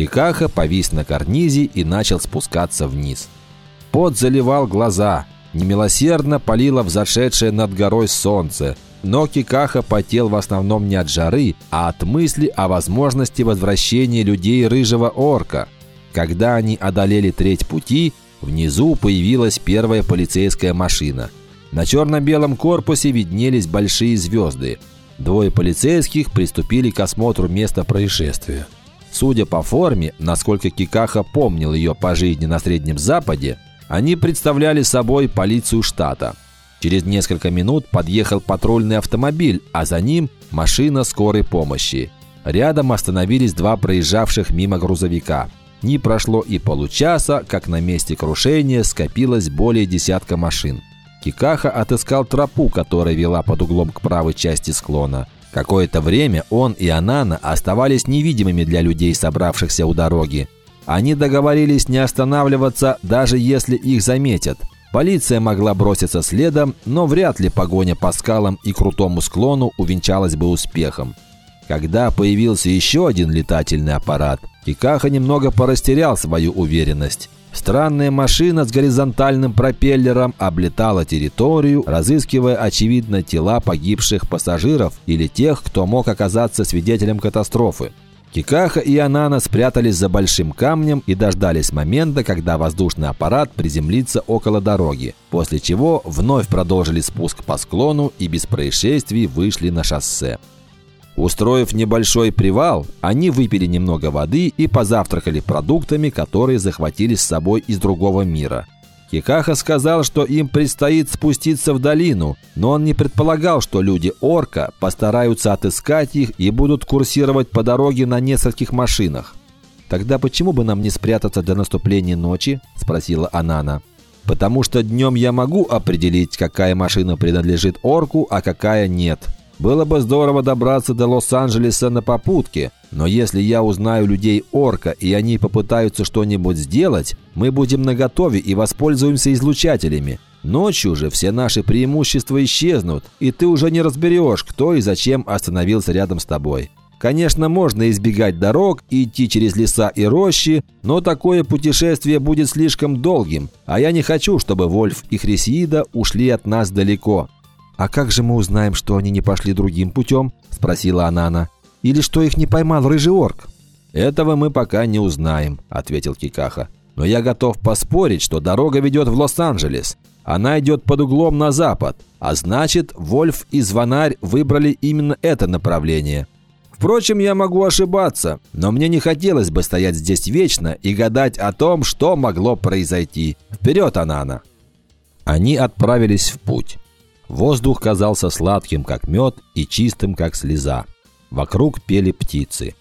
Кикаха повис на карнизе и начал спускаться вниз. Пот заливал глаза, немилосердно палило взошедшее над горой солнце, но Кикаха потел в основном не от жары, а от мысли о возможности возвращения людей рыжего орка. Когда они одолели треть пути, внизу появилась первая полицейская машина. На черно-белом корпусе виднелись большие звезды. Двое полицейских приступили к осмотру места происшествия. Судя по форме, насколько Кикаха помнил ее по жизни на Среднем Западе, они представляли собой полицию штата. Через несколько минут подъехал патрульный автомобиль, а за ним машина скорой помощи. Рядом остановились два проезжавших мимо грузовика. Не прошло и получаса, как на месте крушения скопилось более десятка машин. Кикаха отыскал тропу, которая вела под углом к правой части склона. Какое-то время он и Анана оставались невидимыми для людей, собравшихся у дороги. Они договорились не останавливаться, даже если их заметят. Полиция могла броситься следом, но вряд ли погоня по скалам и крутому склону увенчалась бы успехом. Когда появился еще один летательный аппарат, Кикаха немного порастерял свою уверенность. Странная машина с горизонтальным пропеллером облетала территорию, разыскивая, очевидно, тела погибших пассажиров или тех, кто мог оказаться свидетелем катастрофы. Кикаха и Анана спрятались за большим камнем и дождались момента, когда воздушный аппарат приземлится около дороги, после чего вновь продолжили спуск по склону и без происшествий вышли на шоссе. Устроив небольшой привал, они выпили немного воды и позавтракали продуктами, которые захватили с собой из другого мира – Кикаха сказал, что им предстоит спуститься в долину, но он не предполагал, что люди Орка постараются отыскать их и будут курсировать по дороге на нескольких машинах. «Тогда почему бы нам не спрятаться до наступления ночи?» – спросила Анана. «Потому что днем я могу определить, какая машина принадлежит Орку, а какая нет», было бы здорово добраться до Лос-Анджелеса на попутке, но если я узнаю людей Орка и они попытаются что-нибудь сделать, мы будем наготове и воспользуемся излучателями. Ночью же все наши преимущества исчезнут, и ты уже не разберешь, кто и зачем остановился рядом с тобой. Конечно, можно избегать дорог и идти через леса и рощи, но такое путешествие будет слишком долгим, а я не хочу, чтобы Вольф и Хрисиида ушли от нас далеко. «А как же мы узнаем, что они не пошли другим путем?» – спросила Анана. «Или что их не поймал рыжий орк?» «Этого мы пока не узнаем», – ответил Кикаха. «Но я готов поспорить, что дорога ведет в Лос-Анджелес. Она идет под углом на запад, а значит, Вольф и Звонарь выбрали именно это направление». Впрочем, я могу ошибаться, но мне не хотелось бы стоять здесь вечно и гадать о том, что могло произойти. Вперед, Анана!» Они отправились в путь. Воздух казался сладким, как мед, и чистым, как слеза. Вокруг пели птицы.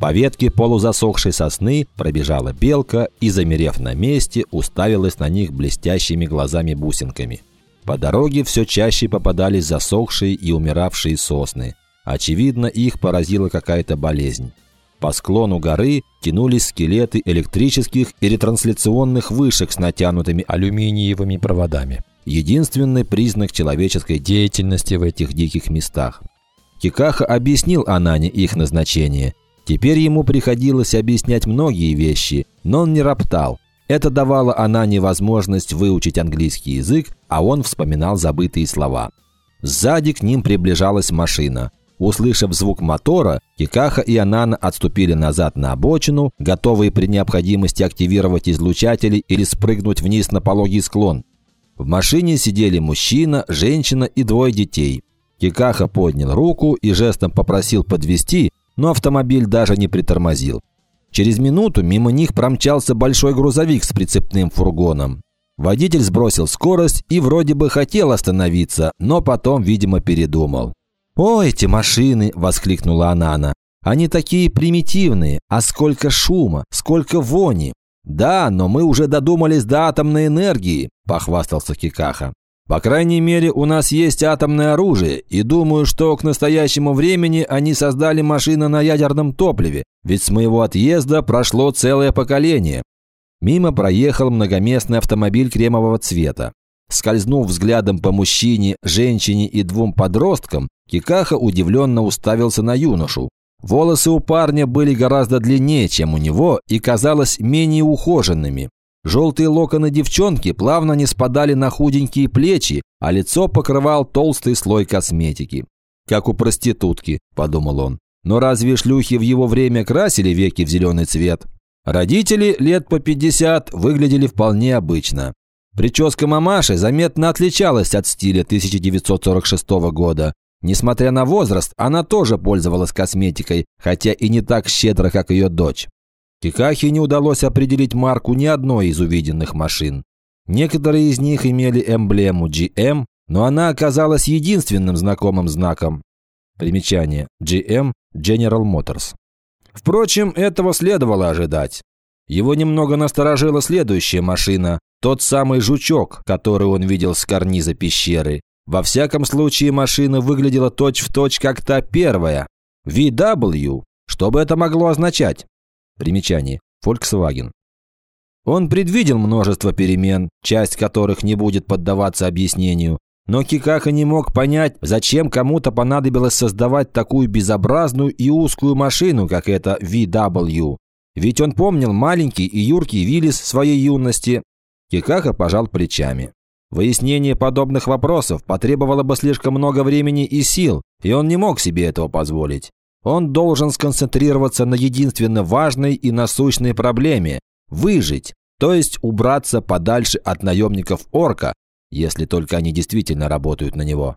По ветке полузасохшей сосны пробежала белка и, замерев на месте, уставилась на них блестящими глазами-бусинками. По дороге все чаще попадались засохшие и умиравшие сосны. Очевидно, их поразила какая-то болезнь. По склону горы тянулись скелеты электрических и ретрансляционных вышек с натянутыми алюминиевыми проводами единственный признак человеческой деятельности в этих диких местах. Кикаха объяснил Анане их назначение. Теперь ему приходилось объяснять многие вещи, но он не роптал. Это давало Анане возможность выучить английский язык, а он вспоминал забытые слова. Сзади к ним приближалась машина. Услышав звук мотора, Кикаха и Анана отступили назад на обочину, готовые при необходимости активировать излучатели или спрыгнуть вниз на пологий склон. В машине сидели мужчина, женщина и двое детей. Кикаха поднял руку и жестом попросил подвести, но автомобиль даже не притормозил. Через минуту мимо них промчался большой грузовик с прицепным фургоном. Водитель сбросил скорость и вроде бы хотел остановиться, но потом, видимо, передумал. «О, эти машины!» – воскликнула Анана. «Они такие примитивные, а сколько шума, сколько вони! «Да, но мы уже додумались до атомной энергии», – похвастался Кикаха. «По крайней мере, у нас есть атомное оружие, и думаю, что к настоящему времени они создали машины на ядерном топливе, ведь с моего отъезда прошло целое поколение». Мимо проехал многоместный автомобиль кремового цвета. Скользнув взглядом по мужчине, женщине и двум подросткам, Кикаха удивленно уставился на юношу. Волосы у парня были гораздо длиннее, чем у него, и казалось менее ухоженными. Желтые локоны девчонки плавно не спадали на худенькие плечи, а лицо покрывал толстый слой косметики. «Как у проститутки», – подумал он. «Но разве шлюхи в его время красили веки в зеленый цвет?» Родители лет по 50 выглядели вполне обычно. Прическа мамаши заметно отличалась от стиля 1946 года. Несмотря на возраст, она тоже пользовалась косметикой, хотя и не так щедро, как ее дочь. Кикахи не удалось определить марку ни одной из увиденных машин. Некоторые из них имели эмблему GM, но она оказалась единственным знакомым знаком. Примечание. GM – General Motors. Впрочем, этого следовало ожидать. Его немного насторожила следующая машина, тот самый жучок, который он видел с карниза пещеры. Во всяком случае, машина выглядела точь-в-точь, точь, как та первая. VW. Что бы это могло означать? Примечание. Volkswagen. Он предвидел множество перемен, часть которых не будет поддаваться объяснению, но Кикаха не мог понять, зачем кому-то понадобилось создавать такую безобразную и узкую машину, как эта VW. Ведь он помнил маленький и юркий Виллис своей юности. Кикаха пожал плечами. Выяснение подобных вопросов потребовало бы слишком много времени и сил, и он не мог себе этого позволить. Он должен сконцентрироваться на единственно важной и насущной проблеме – выжить, то есть убраться подальше от наемников орка, если только они действительно работают на него.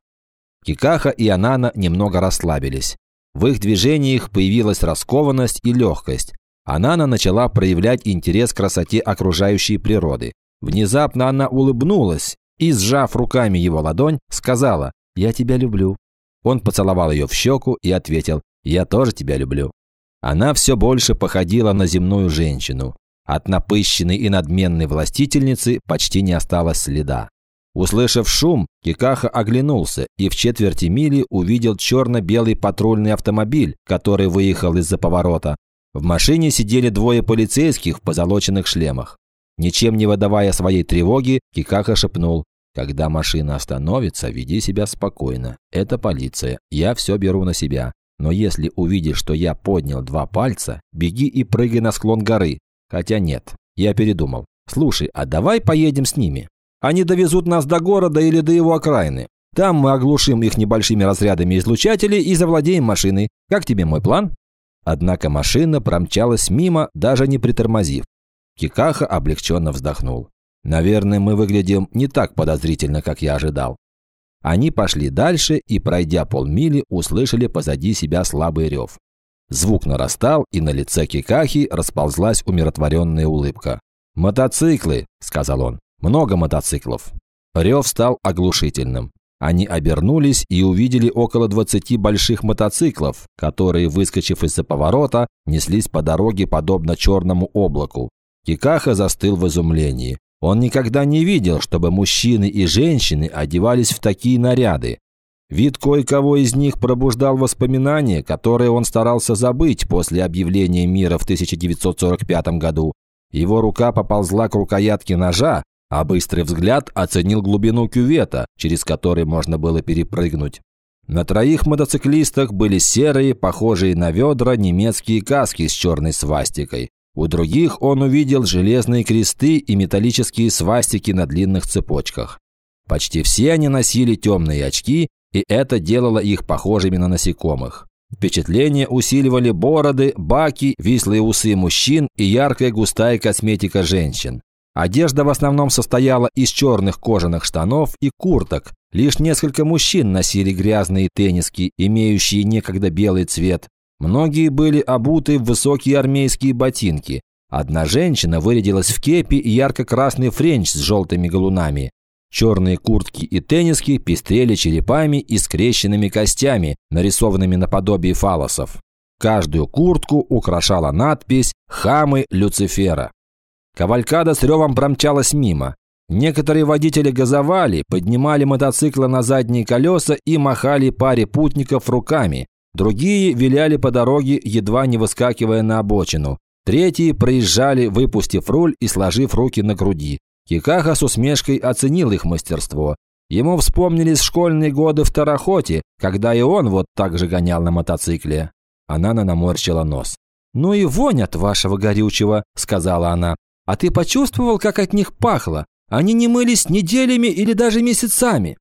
Кикаха и Анана немного расслабились. В их движениях появилась раскованность и легкость. Анана начала проявлять интерес к красоте окружающей природы. Внезапно она улыбнулась и, сжав руками его ладонь, сказала «Я тебя люблю». Он поцеловал ее в щеку и ответил я тоже тебя люблю». Она все больше походила на земную женщину. От напыщенной и надменной властительницы почти не осталось следа. Услышав шум, Кикаха оглянулся и в четверти мили увидел черно-белый патрульный автомобиль, который выехал из-за поворота. В машине сидели двое полицейских в позолоченных шлемах. Ничем не выдавая своей тревоги, Кикаха шепнул «Когда машина остановится, веди себя спокойно. Это полиция. Я все беру на себя. Но если увидишь, что я поднял два пальца, беги и прыгай на склон горы. Хотя нет, я передумал. Слушай, а давай поедем с ними? Они довезут нас до города или до его окраины. Там мы оглушим их небольшими разрядами излучателей и завладеем машиной. Как тебе мой план?» Однако машина промчалась мимо, даже не притормозив. Кикаха облегченно вздохнул. «Наверное, мы выглядим не так подозрительно, как я ожидал. Они пошли дальше и, пройдя полмили, услышали позади себя слабый рев. Звук нарастал, и на лице Кикахи расползлась умиротворенная улыбка. «Мотоциклы!» – сказал он. «Много мотоциклов!» Рев стал оглушительным. Они обернулись и увидели около 20 больших мотоциклов, которые, выскочив из-за поворота, неслись по дороге подобно черному облаку. Кикаха застыл в изумлении. Он никогда не видел, чтобы мужчины и женщины одевались в такие наряды. Вид кое-кого из них пробуждал воспоминания, которые он старался забыть после объявления мира в 1945 году. Его рука поползла к рукоятке ножа, а быстрый взгляд оценил глубину кювета, через который можно было перепрыгнуть. На троих мотоциклистах были серые, похожие на ведра, немецкие каски с черной свастикой. У других он увидел железные кресты и металлические свастики на длинных цепочках. Почти все они носили темные очки, и это делало их похожими на насекомых. Впечатление усиливали бороды, баки, вислые усы мужчин и яркая густая косметика женщин. Одежда в основном состояла из черных кожаных штанов и курток. Лишь несколько мужчин носили грязные тенниски, имеющие некогда белый цвет, Многие были обуты в высокие армейские ботинки. Одна женщина вырядилась в кепи и ярко-красный френч с желтыми галунами. Черные куртки и тенниски пестрели черепами и скрещенными костями, нарисованными наподобие фаллосов. Каждую куртку украшала надпись «Хамы Люцифера». Кавалькада с ревом промчалась мимо. Некоторые водители газовали, поднимали мотоциклы на задние колеса и махали паре путников руками, Другие виляли по дороге, едва не выскакивая на обочину. Третьи проезжали, выпустив руль и сложив руки на груди. Кикаха с усмешкой оценил их мастерство. Ему вспомнились школьные годы в Тарахоте, когда и он вот так же гонял на мотоцикле. Анана наморщила нос. «Ну и вонь от вашего горючего», – сказала она. «А ты почувствовал, как от них пахло? Они не мылись неделями или даже месяцами».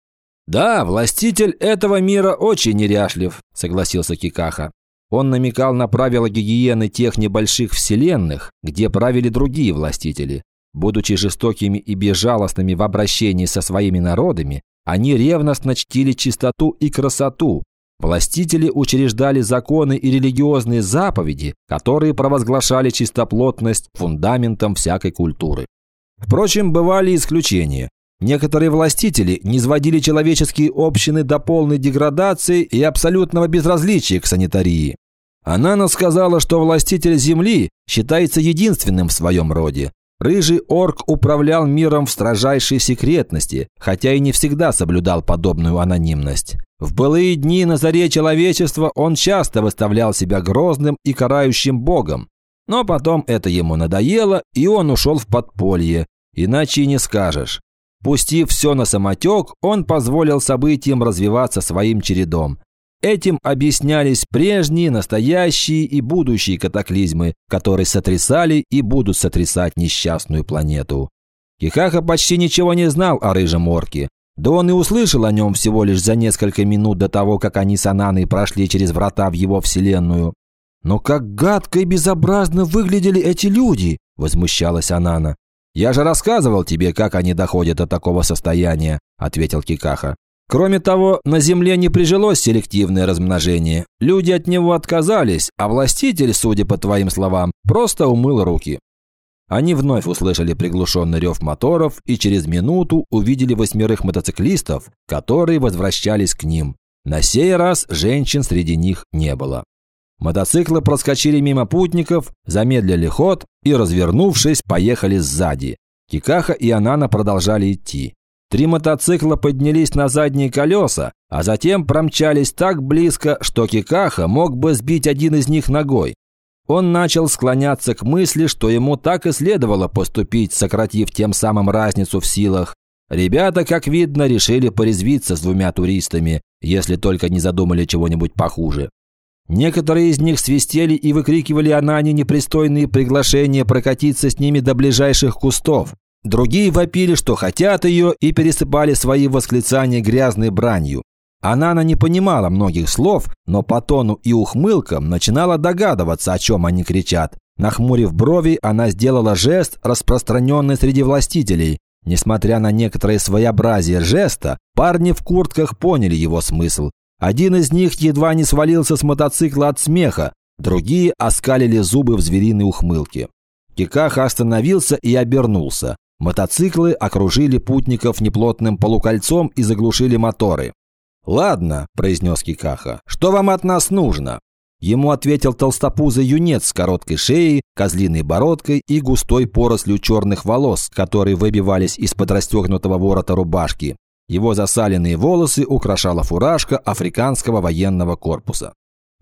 «Да, властитель этого мира очень неряшлив», – согласился Кикаха. Он намекал на правила гигиены тех небольших вселенных, где правили другие властители. Будучи жестокими и безжалостными в обращении со своими народами, они ревностно чтили чистоту и красоту. Властители учреждали законы и религиозные заповеди, которые провозглашали чистоплотность фундаментом всякой культуры. Впрочем, бывали исключения. Некоторые властители низводили человеческие общины до полной деградации и абсолютного безразличия к санитарии. Анана сказала, что властитель Земли считается единственным в своем роде. Рыжий орк управлял миром в строжайшей секретности, хотя и не всегда соблюдал подобную анонимность. В былые дни на заре человечества он часто выставлял себя грозным и карающим богом. Но потом это ему надоело, и он ушел в подполье. Иначе и не скажешь. Пустив все на самотек, он позволил событиям развиваться своим чередом. Этим объяснялись прежние, настоящие и будущие катаклизмы, которые сотрясали и будут сотрясать несчастную планету. Кихаха почти ничего не знал о рыжем орке. Да он и услышал о нем всего лишь за несколько минут до того, как они с Ананой прошли через врата в его вселенную. «Но как гадко и безобразно выглядели эти люди!» – возмущалась Анана. «Я же рассказывал тебе, как они доходят до такого состояния», – ответил Кикаха. Кроме того, на Земле не прижилось селективное размножение. Люди от него отказались, а властитель, судя по твоим словам, просто умыл руки. Они вновь услышали приглушенный рев моторов и через минуту увидели восьмерых мотоциклистов, которые возвращались к ним. На сей раз женщин среди них не было. Мотоциклы проскочили мимо путников, замедлили ход и, развернувшись, поехали сзади. Кикаха и Анана продолжали идти. Три мотоцикла поднялись на задние колеса, а затем промчались так близко, что Кикаха мог бы сбить один из них ногой. Он начал склоняться к мысли, что ему так и следовало поступить, сократив тем самым разницу в силах. Ребята, как видно, решили порезвиться с двумя туристами, если только не задумали чего-нибудь похуже. Некоторые из них свистели и выкрикивали Анане непристойные приглашения прокатиться с ними до ближайших кустов. Другие вопили, что хотят ее, и пересыпали свои восклицания грязной бранью. Анана не понимала многих слов, но по тону и ухмылкам начинала догадываться, о чем они кричат. Нахмурив брови, она сделала жест, распространенный среди властителей. Несмотря на некоторое своеобразие жеста, парни в куртках поняли его смысл. Один из них едва не свалился с мотоцикла от смеха, другие оскалили зубы в звериной ухмылке. Кикаха остановился и обернулся. Мотоциклы окружили путников неплотным полукольцом и заглушили моторы. «Ладно», – произнес Кикаха, – «что вам от нас нужно?» Ему ответил толстопузый юнец с короткой шеей, козлиной бородкой и густой порослью черных волос, которые выбивались из-под расстегнутого ворота рубашки. Его засаленные волосы украшала фуражка африканского военного корпуса.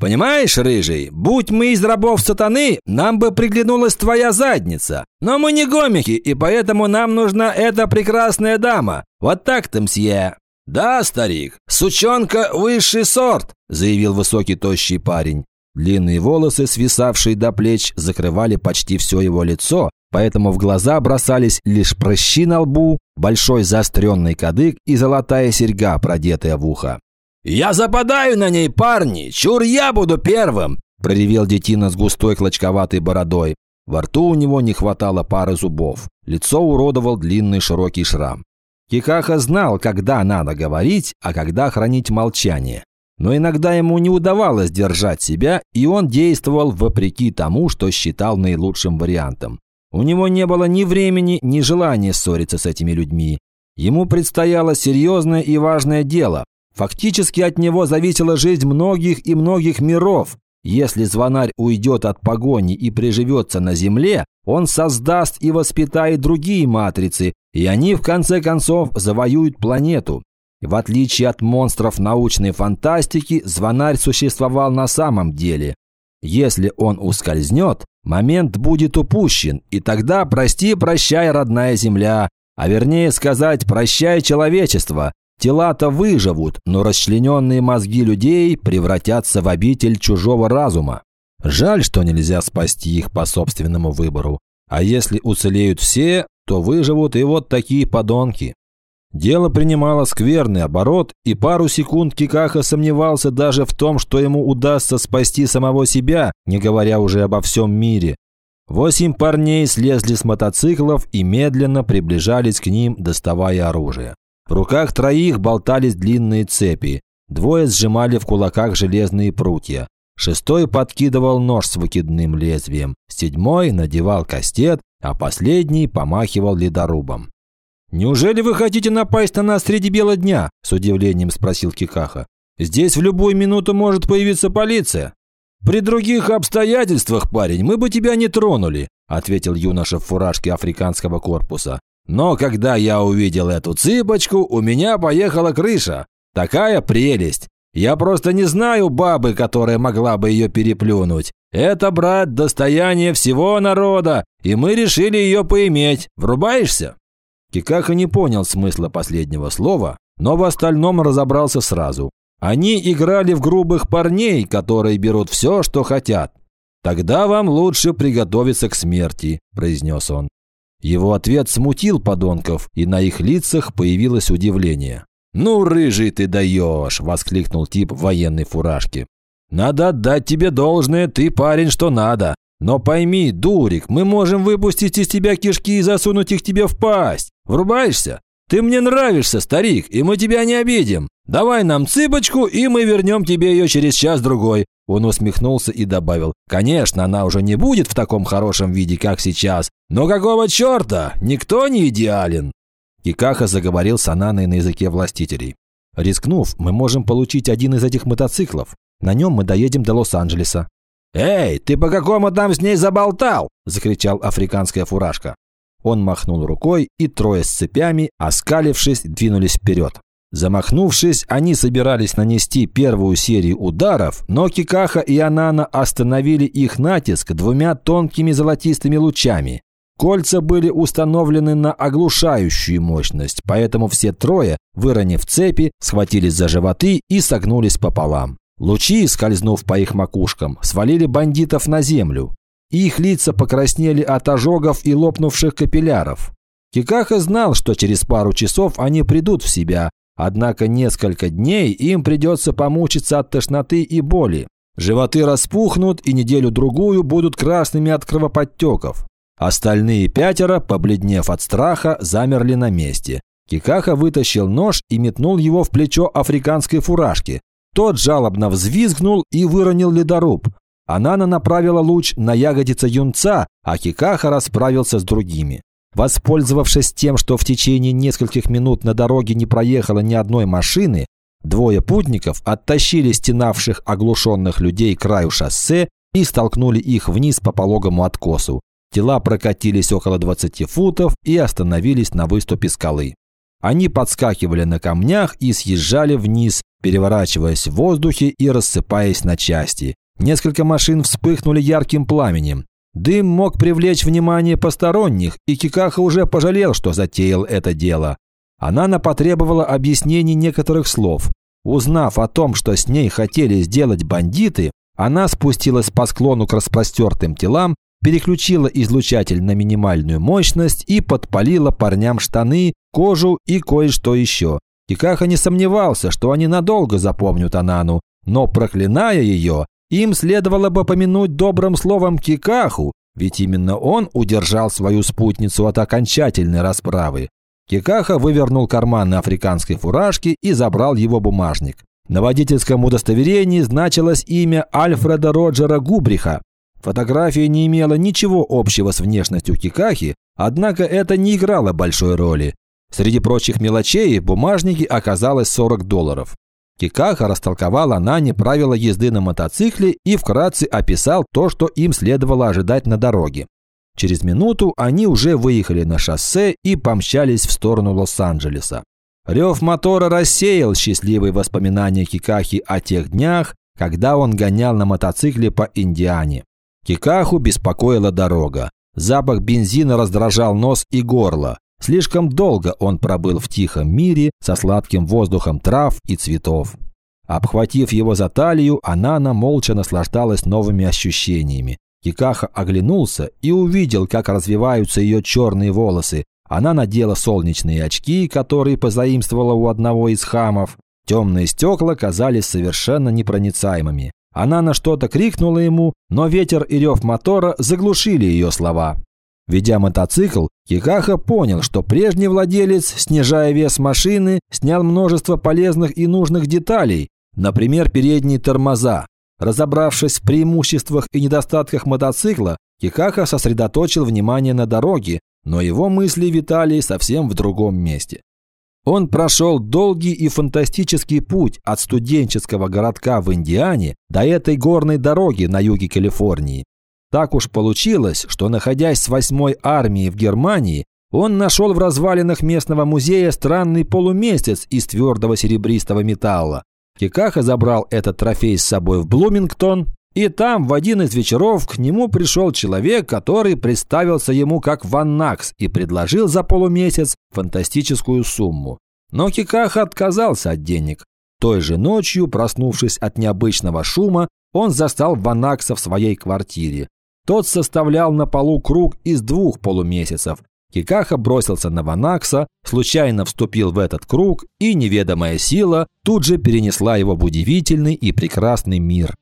Понимаешь, рыжий, будь мы из рабов сатаны, нам бы приглянулась твоя задница. Но мы не гомики, и поэтому нам нужна эта прекрасная дама. Вот так-то, мсье». «Да, старик, сучонка высший сорт», – заявил высокий тощий парень. Длинные волосы, свисавшие до плеч, закрывали почти все его лицо, поэтому в глаза бросались лишь прыщи на лбу, большой заостренный кадык и золотая серьга, продетая в ухо. «Я западаю на ней, парни! Чур я буду первым!» – проревел детина с густой клочковатой бородой. Во рту у него не хватало пары зубов. Лицо уродовал длинный широкий шрам. Кикаха знал, когда надо говорить, а когда хранить молчание. Но иногда ему не удавалось держать себя, и он действовал вопреки тому, что считал наилучшим вариантом. У него не было ни времени, ни желания ссориться с этими людьми. Ему предстояло серьезное и важное дело Фактически от него зависела жизнь многих и многих миров. Если звонарь уйдет от погони и приживется на Земле, он создаст и воспитает другие матрицы, и они в конце концов завоюют планету. В отличие от монстров научной фантастики, звонарь существовал на самом деле. Если он ускользнет, момент будет упущен, и тогда прости-прощай, родная Земля, а вернее сказать, прощай человечество, Тела-то выживут, но расчлененные мозги людей превратятся в обитель чужого разума. Жаль, что нельзя спасти их по собственному выбору. А если уцелеют все, то выживут и вот такие подонки. Дело принимало скверный оборот, и пару секунд Кикаха сомневался даже в том, что ему удастся спасти самого себя, не говоря уже обо всем мире. Восемь парней слезли с мотоциклов и медленно приближались к ним, доставая оружие. В руках троих болтались длинные цепи. Двое сжимали в кулаках железные прутья. Шестой подкидывал нож с выкидным лезвием. Седьмой надевал кастет, а последний помахивал ледорубом. «Неужели вы хотите напасть на нас среди бела дня?» – с удивлением спросил Кикаха. «Здесь в любую минуту может появиться полиция». «При других обстоятельствах, парень, мы бы тебя не тронули», – ответил юноша в фуражке африканского корпуса. «Но когда я увидел эту цыпочку, у меня поехала крыша. Такая прелесть. Я просто не знаю бабы, которая могла бы ее переплюнуть. Это, брат, достояние всего народа, и мы решили ее поиметь. Врубаешься?» Кикаха не понял смысла последнего слова, но в остальном разобрался сразу. Они играли в грубых парней, которые берут все, что хотят. «Тогда вам лучше приготовиться к смерти», – произнес он. Его ответ смутил подонков, и на их лицах появилось удивление. «Ну, рыжий ты даешь!» – воскликнул тип в военной фуражке. «Надо отдать тебе должное, ты парень, что надо. Но пойми, дурик, мы можем выпустить из тебя кишки и засунуть их тебе в пасть. Врубаешься? Ты мне нравишься, старик, и мы тебя не обидим. Давай нам цыпочку, и мы вернем тебе ее через час-другой». Он усмехнулся и добавил, «Конечно, она уже не будет в таком хорошем виде, как сейчас, но какого черта? Никто не идеален». Кикаха заговорил с Ананой на языке властителей. «Рискнув, мы можем получить один из этих мотоциклов. На нем мы доедем до Лос-Анджелеса». «Эй, ты по какому там с ней заболтал?» – закричал африканская фуражка. Он махнул рукой, и трое с цепями, оскалившись, двинулись вперед. Замахнувшись, они собирались нанести первую серию ударов, но Кикаха и Анана остановили их натиск двумя тонкими золотистыми лучами. Кольца были установлены на оглушающую мощность, поэтому все трое, выронив цепи, схватились за животы и согнулись пополам. Лучи, скользнув по их макушкам, свалили бандитов на землю. Их лица покраснели от ожогов и лопнувших капилляров. Кикаха знал, что через пару часов они придут в себя, однако несколько дней им придется помучиться от тошноты и боли. Животы распухнут и неделю-другую будут красными от кровоподтеков. Остальные пятеро, побледнев от страха, замерли на месте. Кикаха вытащил нож и метнул его в плечо африканской фуражки. Тот жалобно взвизгнул и выронил ледоруб. Анана направила луч на ягодицы юнца, а Кикаха расправился с другими. Воспользовавшись тем, что в течение нескольких минут на дороге не проехало ни одной машины, двое путников оттащили стенавших оглушенных людей к краю шоссе и столкнули их вниз по пологому откосу. Тела прокатились около 20 футов и остановились на выступе скалы. Они подскакивали на камнях и съезжали вниз, переворачиваясь в воздухе и рассыпаясь на части. Несколько машин вспыхнули ярким пламенем. Дым мог привлечь внимание посторонних, и Кикаха уже пожалел, что затеял это дело. Анана потребовала объяснений некоторых слов. Узнав о том, что с ней хотели сделать бандиты, она спустилась по склону к распростертым телам, переключила излучатель на минимальную мощность и подпалила парням штаны, кожу и кое-что еще. Кикаха не сомневался, что они надолго запомнят Анану, но, проклиная ее, им следовало бы помянуть добрым словом Кикаху, ведь именно он удержал свою спутницу от окончательной расправы. Кикаха вывернул карман африканской фуражки и забрал его бумажник. На водительском удостоверении значилось имя Альфреда Роджера Губриха. Фотография не имела ничего общего с внешностью Кикахи, однако это не играло большой роли. Среди прочих мелочей в бумажнике оказалось 40 долларов. Кикаха растолковал Анане правила езды на мотоцикле и вкратце описал то, что им следовало ожидать на дороге. Через минуту они уже выехали на шоссе и помчались в сторону Лос-Анджелеса. Рев мотора рассеял счастливые воспоминания Кикахи о тех днях, когда он гонял на мотоцикле по Индиане. Кикаху беспокоила дорога. Запах бензина раздражал нос и горло. Слишком долго он пробыл в тихом мире со сладким воздухом трав и цветов. Обхватив его за талию, Анана молча наслаждалась новыми ощущениями. Кикаха оглянулся и увидел, как развиваются ее черные волосы. Она надела солнечные очки, которые позаимствовала у одного из хамов. Темные стекла казались совершенно непроницаемыми. Она на что-то крикнула ему, но ветер и рев мотора заглушили ее слова. Ведя мотоцикл, Кикаха понял, что прежний владелец, снижая вес машины, снял множество полезных и нужных деталей, например, передние тормоза. Разобравшись в преимуществах и недостатках мотоцикла, Кикаха сосредоточил внимание на дороге, но его мысли витали совсем в другом месте. Он прошел долгий и фантастический путь от студенческого городка в Индиане до этой горной дороги на юге Калифорнии. Так уж получилось, что находясь с восьмой армией в Германии, он нашел в развалинах местного музея странный полумесяц из твердого серебристого металла. Кикаха забрал этот трофей с собой в Блумингтон, и там в один из вечеров к нему пришел человек, который представился ему как Ваннакс и предложил за полумесяц фантастическую сумму. Но Кикаха отказался от денег. Той же ночью, проснувшись от необычного шума, он застал Ванакса в своей квартире. Тот составлял на полу круг из двух полумесяцев. Кикаха бросился на Ванакса, случайно вступил в этот круг, и неведомая сила тут же перенесла его в удивительный и прекрасный мир.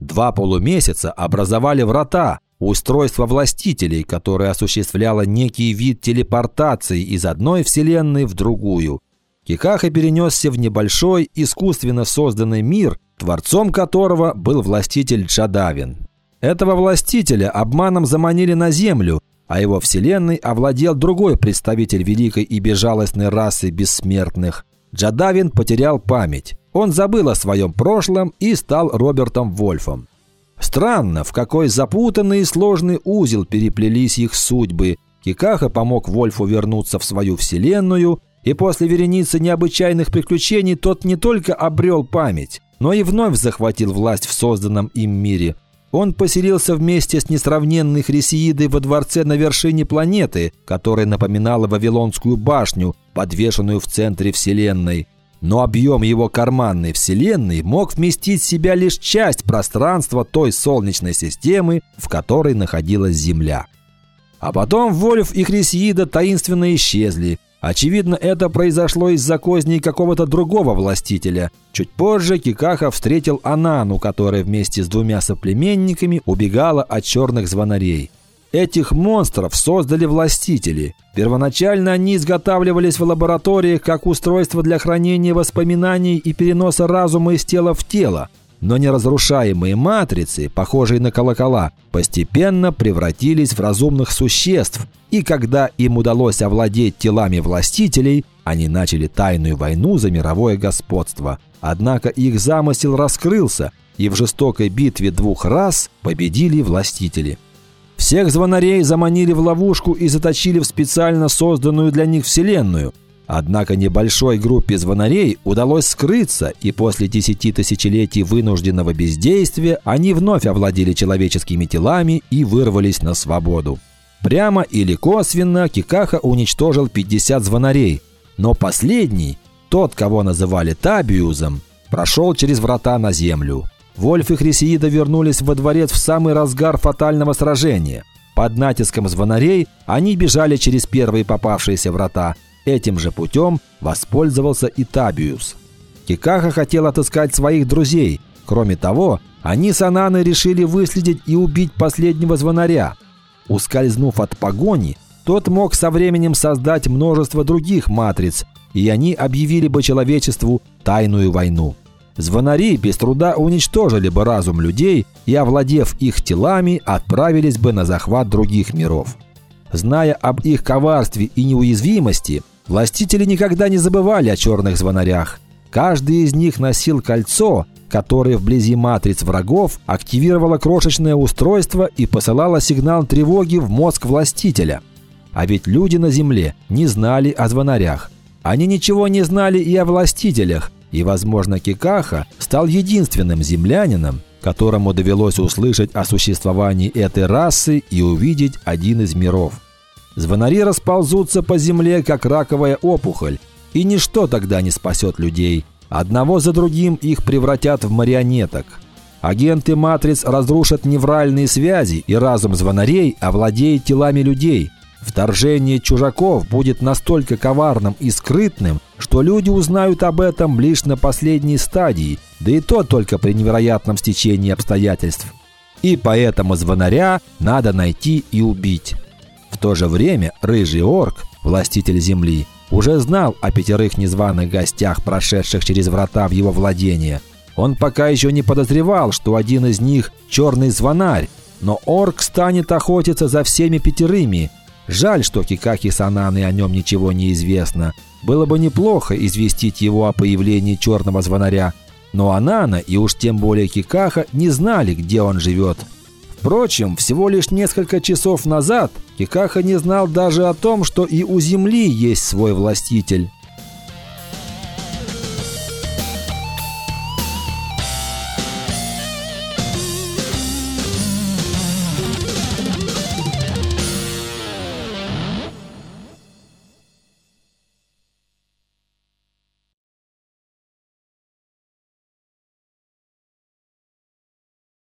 Два полумесяца образовали врата, устройство властителей, которое осуществляло некий вид телепортации из одной вселенной в другую. Кикаха перенесся в небольшой, искусственно созданный мир, творцом которого был властитель Джадавин. Этого властителя обманом заманили на Землю, а его вселенной овладел другой представитель великой и безжалостной расы бессмертных. Джадавин потерял память. Он забыл о своем прошлом и стал Робертом Вольфом. Странно, в какой запутанный и сложный узел переплелись их судьбы. Кикаха помог Вольфу вернуться в свою вселенную, и после вереницы необычайных приключений тот не только обрел память, но и вновь захватил власть в созданном им мире – он поселился вместе с несравненной Хрисеидой во дворце на вершине планеты, которая напоминала Вавилонскую башню, подвешенную в центре Вселенной. Но объем его карманной Вселенной мог вместить в себя лишь часть пространства той Солнечной системы, в которой находилась Земля. А потом Вольф и Хрисеида таинственно исчезли, Очевидно, это произошло из-за козней какого-то другого властителя. Чуть позже Кикаха встретил Анану, которая вместе с двумя соплеменниками убегала от черных звонарей. Этих монстров создали властители. Первоначально они изготавливались в лабораториях как устройство для хранения воспоминаний и переноса разума из тела в тело но неразрушаемые матрицы, похожие на колокола, постепенно превратились в разумных существ, и когда им удалось овладеть телами властителей, они начали тайную войну за мировое господство. Однако их замысел раскрылся, и в жестокой битве двух раз победили властители. Всех звонарей заманили в ловушку и заточили в специально созданную для них вселенную – Однако небольшой группе звонарей удалось скрыться, и после десяти тысячелетий вынужденного бездействия они вновь овладели человеческими телами и вырвались на свободу. Прямо или косвенно Кикаха уничтожил 50 звонарей, но последний, тот, кого называли Табиузом, прошел через врата на землю. Вольф и Хрисеида вернулись во дворец в самый разгар фатального сражения. Под натиском звонарей они бежали через первые попавшиеся врата – Этим же путем воспользовался и Табиус. Кикаха хотел отыскать своих друзей. Кроме того, они с Ананой решили выследить и убить последнего звонаря. Ускользнув от погони, тот мог со временем создать множество других матриц, и они объявили бы человечеству тайную войну. Звонари без труда уничтожили бы разум людей и, овладев их телами, отправились бы на захват других миров. Зная об их коварстве и неуязвимости – Властители никогда не забывали о черных звонарях. Каждый из них носил кольцо, которое вблизи матриц врагов активировало крошечное устройство и посылало сигнал тревоги в мозг властителя. А ведь люди на Земле не знали о звонарях. Они ничего не знали и о властителях, и, возможно, Кикаха стал единственным землянином, которому довелось услышать о существовании этой расы и увидеть один из миров – Звонари расползутся по земле, как раковая опухоль, и ничто тогда не спасет людей. Одного за другим их превратят в марионеток. Агенты Матриц разрушат невральные связи, и разум звонарей овладеет телами людей. Вторжение чужаков будет настолько коварным и скрытным, что люди узнают об этом лишь на последней стадии, да и то только при невероятном стечении обстоятельств. И поэтому звонаря надо найти и убить. В то же время рыжий орк, властитель земли, уже знал о пятерых незваных гостях, прошедших через врата в его владение. Он пока еще не подозревал, что один из них – черный звонарь, но орк станет охотиться за всеми пятерыми. Жаль, что Кикахи Сананы о нем ничего не известно. Было бы неплохо известить его о появлении черного звонаря, но Анана и уж тем более Кикаха не знали, где он живет. Впрочем, всего лишь несколько часов назад Кикаха не знал даже о том, что и у Земли есть свой властитель.